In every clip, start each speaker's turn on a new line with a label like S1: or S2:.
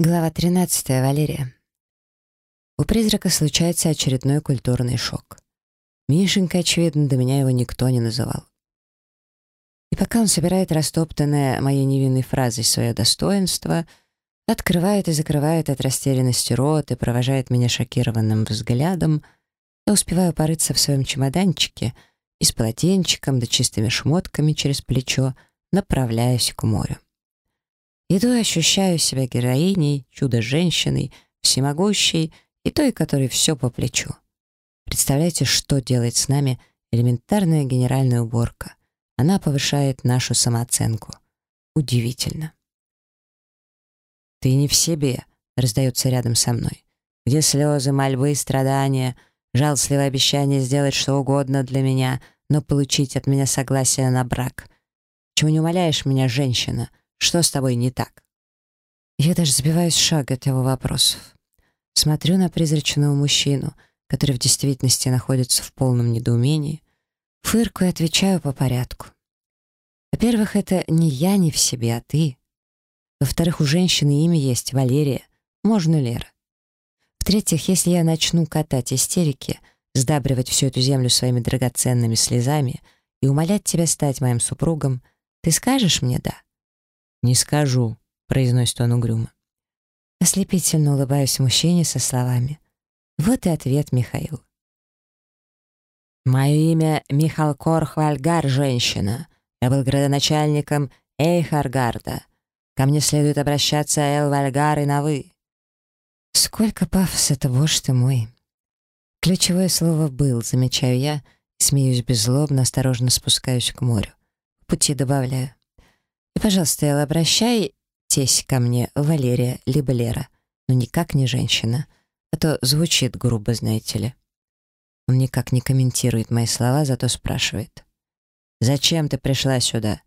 S1: Глава 13. Валерия. У призрака случается очередной культурный шок. Мишенька, очевидно, до меня его никто не называл. И пока он собирает растоптанное моей невинной фразой свое достоинство, открывает и закрывает от растерянности рот и провожает меня шокированным взглядом, я успеваю порыться в своем чемоданчике и с полотенчиком да чистыми шмотками через плечо направляюсь к морю. Иду и ощущаю себя героиней, чудо-женщиной, всемогущей и той, которой все по плечу. Представляете, что делает с нами элементарная генеральная уборка? Она повышает нашу самооценку. Удивительно. «Ты не в себе», — раздается рядом со мной. «Где слезы, мольбы, страдания, жалостливое обещание сделать что угодно для меня, но получить от меня согласие на брак? Чего не умоляешь меня, женщина? Что с тобой не так?» Я даже сбиваюсь с шага от его вопросов. Смотрю на призрачного мужчину, который в действительности находится в полном недоумении, фыркаю и отвечаю по порядку. Во-первых, это не я не в себе, а ты. Во-вторых, у женщины имя есть Валерия, можно Лера. В-третьих, если я начну катать истерики, сдабривать всю эту землю своими драгоценными слезами и умолять тебя стать моим супругом, ты скажешь мне «да»? «Не скажу», — произносит он угрюмо. Ослепительно улыбаюсь мужчине со словами. Вот и ответ, Михаил. «Мое имя Михалкор Хвальгар, женщина. Я был градоначальником Эйхаргарда. Ко мне следует обращаться Эл Вальгар и на «вы». Сколько пафоса-то, боже ты мой. Ключевое слово «был», замечаю я, смеюсь беззлобно, осторожно спускаюсь к морю. пути добавляю. И, пожалуйста, обращайтесь ко мне, Валерия, либо Лера, но никак не женщина, а то звучит грубо, знаете ли. Он никак не комментирует мои слова, зато спрашивает. «Зачем ты пришла сюда?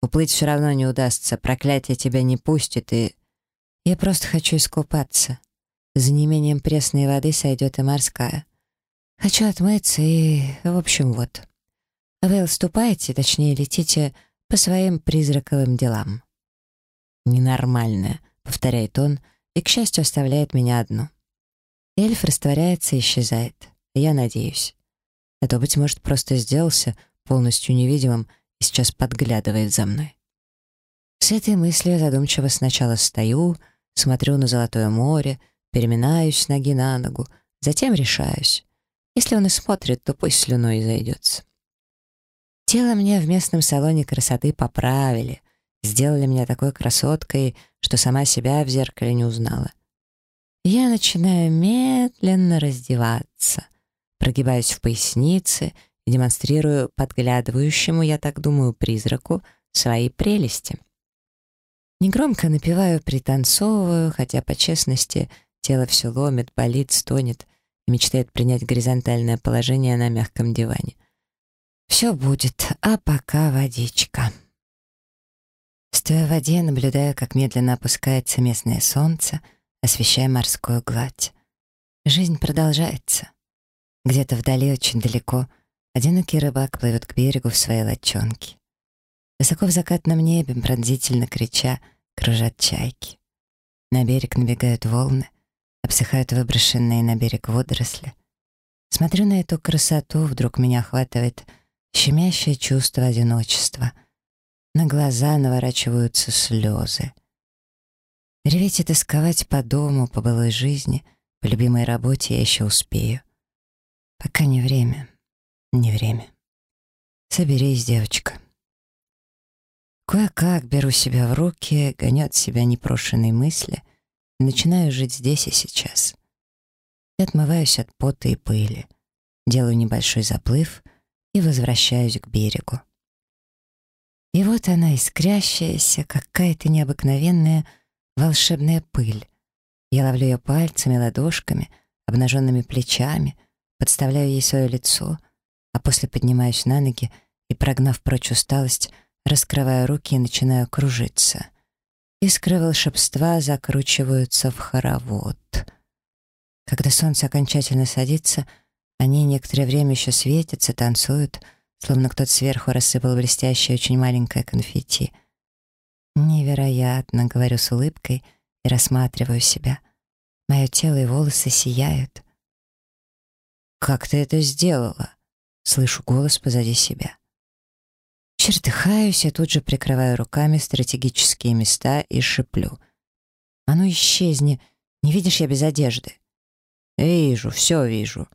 S1: Уплыть все равно не удастся, проклятие тебя не пустит и...» «Я просто хочу искупаться. За неимением пресной воды сойдет и морская. Хочу отмыться и... в общем, вот. А вы ступайте, точнее, летите по своим призраковым делам. «Ненормальная», — повторяет он, и, к счастью, оставляет меня одну. Эльф растворяется и исчезает. Я надеюсь. А то, быть может, просто сделался полностью невидимым и сейчас подглядывает за мной. С этой мыслью задумчиво сначала стою, смотрю на золотое море, переминаюсь с ноги на ногу, затем решаюсь. Если он и смотрит, то пусть слюной зайдется. Тело мне в местном салоне красоты поправили, сделали меня такой красоткой, что сама себя в зеркале не узнала. Я начинаю медленно раздеваться, прогибаюсь в пояснице и демонстрирую подглядывающему, я так думаю, призраку свои прелести. Негромко напеваю, пританцовываю, хотя, по честности, тело все ломит, болит, стонет и мечтает принять горизонтальное положение на мягком диване. Все будет, а пока водичка. Стоя в воде, наблюдая, как медленно опускается местное солнце, освещая морскую гладь. Жизнь продолжается. Где-то вдали, очень далеко, одинокий рыбак плывет к берегу в своей лодчонке. Высоко в закатном небе, пронзительно крича, кружат чайки. На берег набегают волны, обсыхают выброшенные на берег водоросли. Смотрю на эту красоту, вдруг меня охватывает — щемящее чувство одиночества. На глаза наворачиваются слезы. Реветь и тосковать по дому, по былой жизни, по любимой работе я еще успею. Пока не время, не время. Соберись, девочка. Кое-как беру себя в руки, гоню себя непрошенные мысли начинаю жить здесь и сейчас. Я отмываюсь от пота и пыли, делаю небольшой заплыв — и возвращаюсь к берегу. И вот она, искрящаяся, какая-то необыкновенная волшебная пыль. Я ловлю ее пальцами, ладошками, обнаженными плечами, подставляю ей свое лицо, а после поднимаюсь на ноги и, прогнав прочь усталость, раскрываю руки и начинаю кружиться. Искры волшебства закручиваются в хоровод. Когда солнце окончательно садится — они некоторое время еще светятся, танцуют, словно кто-то сверху рассыпал блестящее очень маленькое конфетти. «Невероятно», — говорю с улыбкой и рассматриваю себя. Мое тело и волосы сияют.
S2: «Как ты это сделала?» Слышу голос позади себя.
S1: Чертыхаюсь и тут же прикрываю руками стратегические места и шиплю. «А ну исчезни! Не видишь, я без одежды!»
S2: «Вижу, все вижу.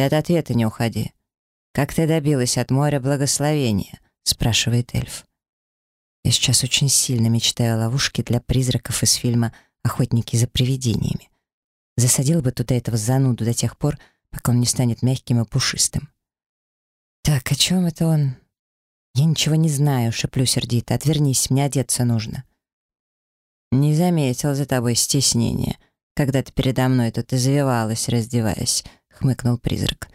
S2: Ты от ответа не уходи. Как ты добилась от моря благословения?» — спрашивает эльф.
S1: Я сейчас очень сильно мечтаю о ловушке для призраков из фильма «Охотники за привидениями». Засадил бы туда этого зануду до тех пор, пока он не станет мягким и пушистым. «Так, о чем это он?» «Я ничего не знаю», — шеплю сердито. «Отвернись, мне одеться нужно».
S2: «Не заметил за тобой стеснения, когда ты передо мной тут извивалась, раздеваясь», — хмыкнул призрак.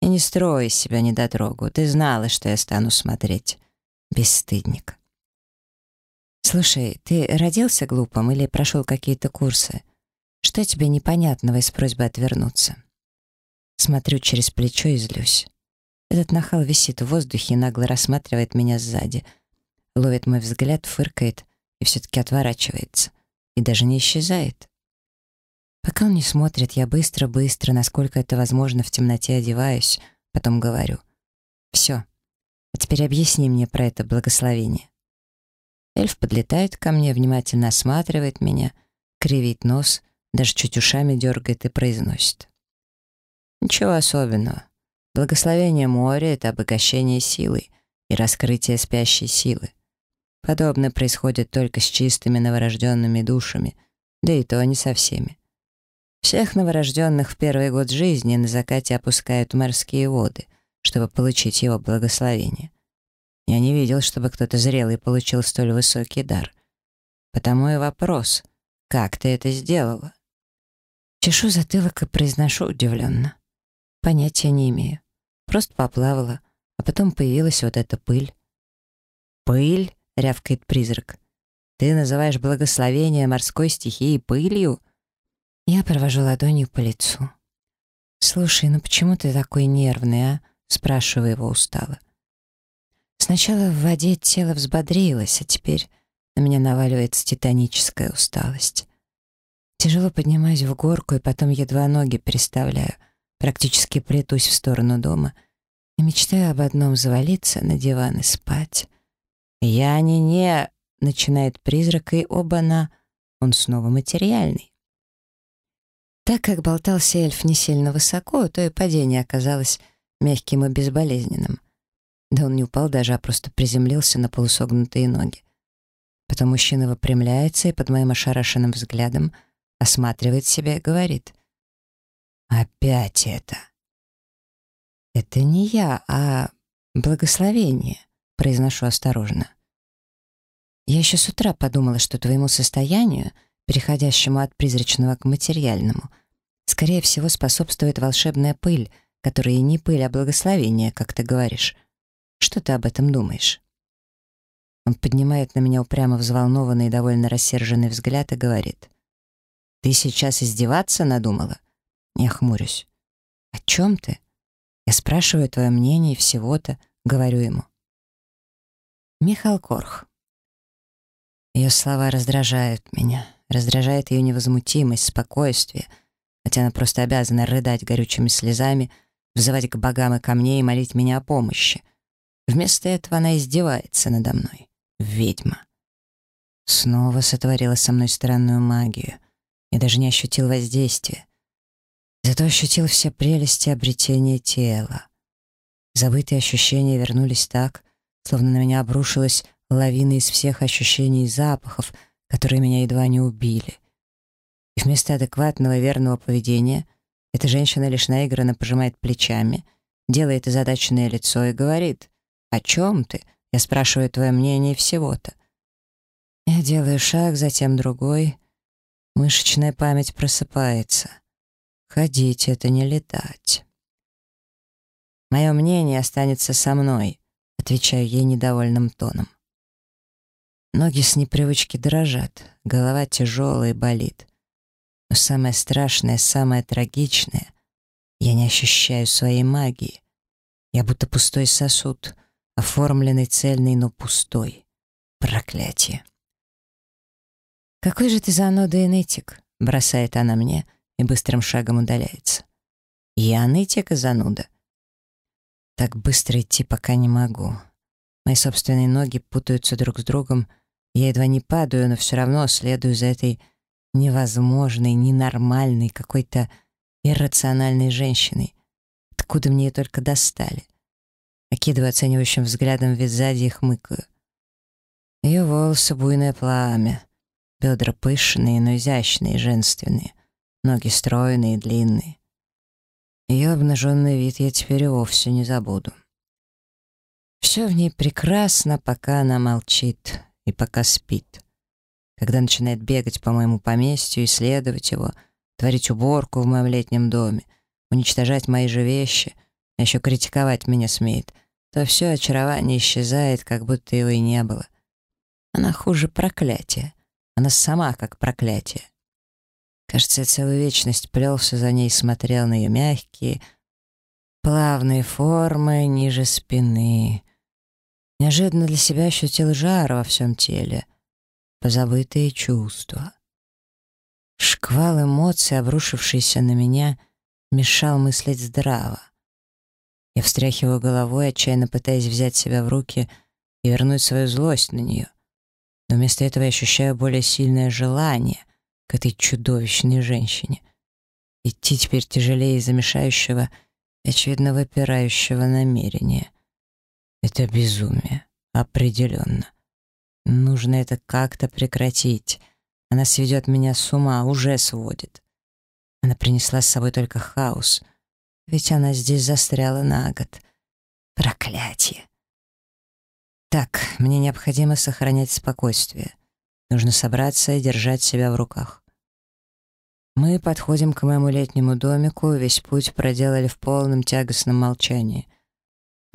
S2: «И не строй из себя недотрогу. Ты знала, что я стану смотреть. Бесстыдник».
S1: «Слушай, ты родился глупым или прошел какие-то курсы? Что тебе непонятного из просьбы отвернуться?» Смотрю через плечо и злюсь. Этот нахал висит в воздухе и нагло рассматривает меня сзади. Ловит мой взгляд, фыркает и все-таки отворачивается. И даже не исчезает. Пока он не смотрит, я быстро-быстро, насколько это возможно, в темноте одеваюсь, потом говорю. «Все. А теперь объясни мне про это благословение». Эльф подлетает ко мне, внимательно осматривает меня, кривит нос, даже чуть ушами дергает и произносит.
S2: «Ничего особенного. Благословение моря — это обогащение силой и раскрытие спящей силы. Подобное происходит только с чистыми новорожденными душами, да и то не со всеми. Всех новорожденных в первый год жизни на закате опускают морские воды, чтобы получить его благословение. Я не видел, чтобы кто-то зрелый получил столь высокий дар. Потому и вопрос, как ты это сделала?
S1: Чешу затылок и произношу удивленно. Понятия не имею. Просто поплавала, а потом появилась вот эта пыль.
S2: «Пыль?» — рявкает призрак. «Ты называешь благословение морской стихии пылью?»
S1: Я провожу ладонью по лицу. «Слушай, ну почему ты такой нервный, а?» — спрашиваю его устало. Сначала в воде тело взбодрилось, а теперь на меня наваливается титаническая усталость. Тяжело поднимаюсь в горку и потом едва ноги переставляю — Практически плетусь в сторону дома и мечтаю об одном — завалиться на диван и спать. «Я не-не!» — начинает призрак, и оба-на... Он снова материальный. Так как болтался эльф не сильно высоко, то и падение оказалось мягким и безболезненным. Да он не упал даже, а просто приземлился на полусогнутые ноги. Потом мужчина выпрямляется и под моим ошарашенным взглядом осматривает себя и говорит. Опять это. Это не я, а благословение, произношу осторожно. Я еще с утра подумала, что твоему состоянию, переходящему от призрачного к материальному, скорее всего способствует волшебная пыль, которая и не пыль, а благословение, как ты говоришь. Что ты об этом думаешь? Он поднимает на меня упрямо взволнованный и довольно рассерженный взгляд и говорит. «Ты сейчас издеваться надумала? Я хмурюсь. «О чем ты?» Я спрашиваю твое мнение и всего-то, говорю ему. Михал Корх. Ее слова раздражают меня. Раздражает ее невозмутимость, спокойствие, хотя она просто обязана рыдать горючими слезами, взывать к богам и ко мне и молить меня о помощи. Вместо этого она издевается надо мной. Ведьма. Снова сотворила со мной странную магию. Я даже не ощутил воздействия. Зато ощутил все прелести обретения тела. Забытые ощущения вернулись так, словно на меня обрушилась лавина из всех ощущений и запахов, которые меня едва не убили. И вместо адекватного верного поведения эта женщина лишь наигранно пожимает плечами, делает озадаченное лицо и говорит «О чем ты? Я спрашиваю твое мнение всего-то». Я делаю шаг, затем другой. Мышечная память просыпается — Ходить — это не летать. Мое мнение останется со мной, отвечаю ей недовольным тоном. Ноги с непривычки дрожат, голова тяжелая и болит. Но самое страшное, самое трагичное — я не ощущаю своей магии. Я будто пустой сосуд, оформленный, цельный, но пустой. Проклятие.
S2: «Какой же ты зануда и нытик!» — бросает она мне и быстрым шагом удаляется. «Я нытик и зануда». Так быстро идти пока не могу. Мои собственные ноги путаются друг с другом, я едва не падаю, но все равно следую за этой невозможной, ненормальной, какой-то иррациональной женщиной. Откуда мне ее только достали? Окидываю оценивающим взглядом вид сзади и хмыкаю. Ее волосы — буйное пламя. Бедра пышные, но изящные, женственные. Ноги стройные длинные. Ее обнаженный вид я теперь и вовсе не забуду. Все в ней прекрасно, пока она молчит и пока спит. Когда начинает бегать по моему поместью, исследовать его, творить уборку в моем летнем доме, уничтожать мои же вещи, а еще критиковать меня смеет, то все очарование исчезает, как будто его и не было. Она хуже проклятия. Она сама как проклятие. Кажется, я целую вечность плелся за ней смотрел на ее мягкие, плавные формы ниже спины. Неожиданно для себя ощутил жар во всем теле, позабытые чувства. Шквал эмоций, обрушившийся на меня, мешал мыслить здраво. Я встряхиваю головой, отчаянно пытаясь взять себя в руки и вернуть свою злость на нее. Но вместо этого я ощущаю более сильное желание к этой чудовищной женщине. Идти теперь тяжелее из-за мешающего и, очевидно, выпирающего намерения. Это безумие. Определенно. Нужно это как-то прекратить. Она сведет меня с ума, уже сводит. Она принесла с собой только хаос. Ведь она здесь застряла на год. Проклятие. Так, мне необходимо сохранять спокойствие. Нужно собраться и держать себя в руках. Мы подходим к моему летнему домику, весь путь проделали в полном тягостном молчании.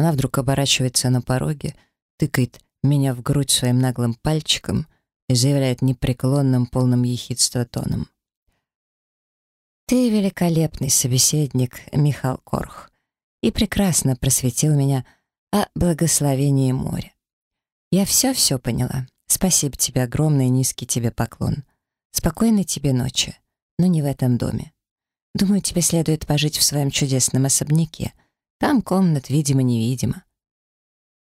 S2: Она вдруг оборачивается на пороге, тыкает меня в грудь своим наглым пальчиком и заявляет непреклонным, полным ехидства тоном. «Ты великолепный собеседник, Михал Корх, и прекрасно просветил меня о благословении моря. Я все-все поняла. Спасибо тебе огромный низкий тебе поклон. Спокойной тебе ночи, но не в этом доме. Думаю, тебе следует пожить в своем чудесном особняке. Там комнат видимо-невидимо.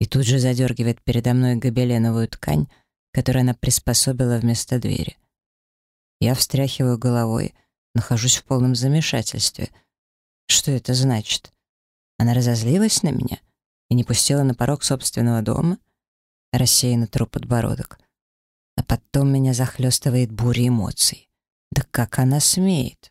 S2: И тут же задергивает передо мной гобеленовую ткань, которую она приспособила вместо двери. Я встряхиваю головой, нахожусь в полном замешательстве. Что это значит? Она разозлилась на меня и не пустила на порог собственного дома — рассеянно тру подбородок. А потом меня захлестывает буря эмоций. Да как она смеет?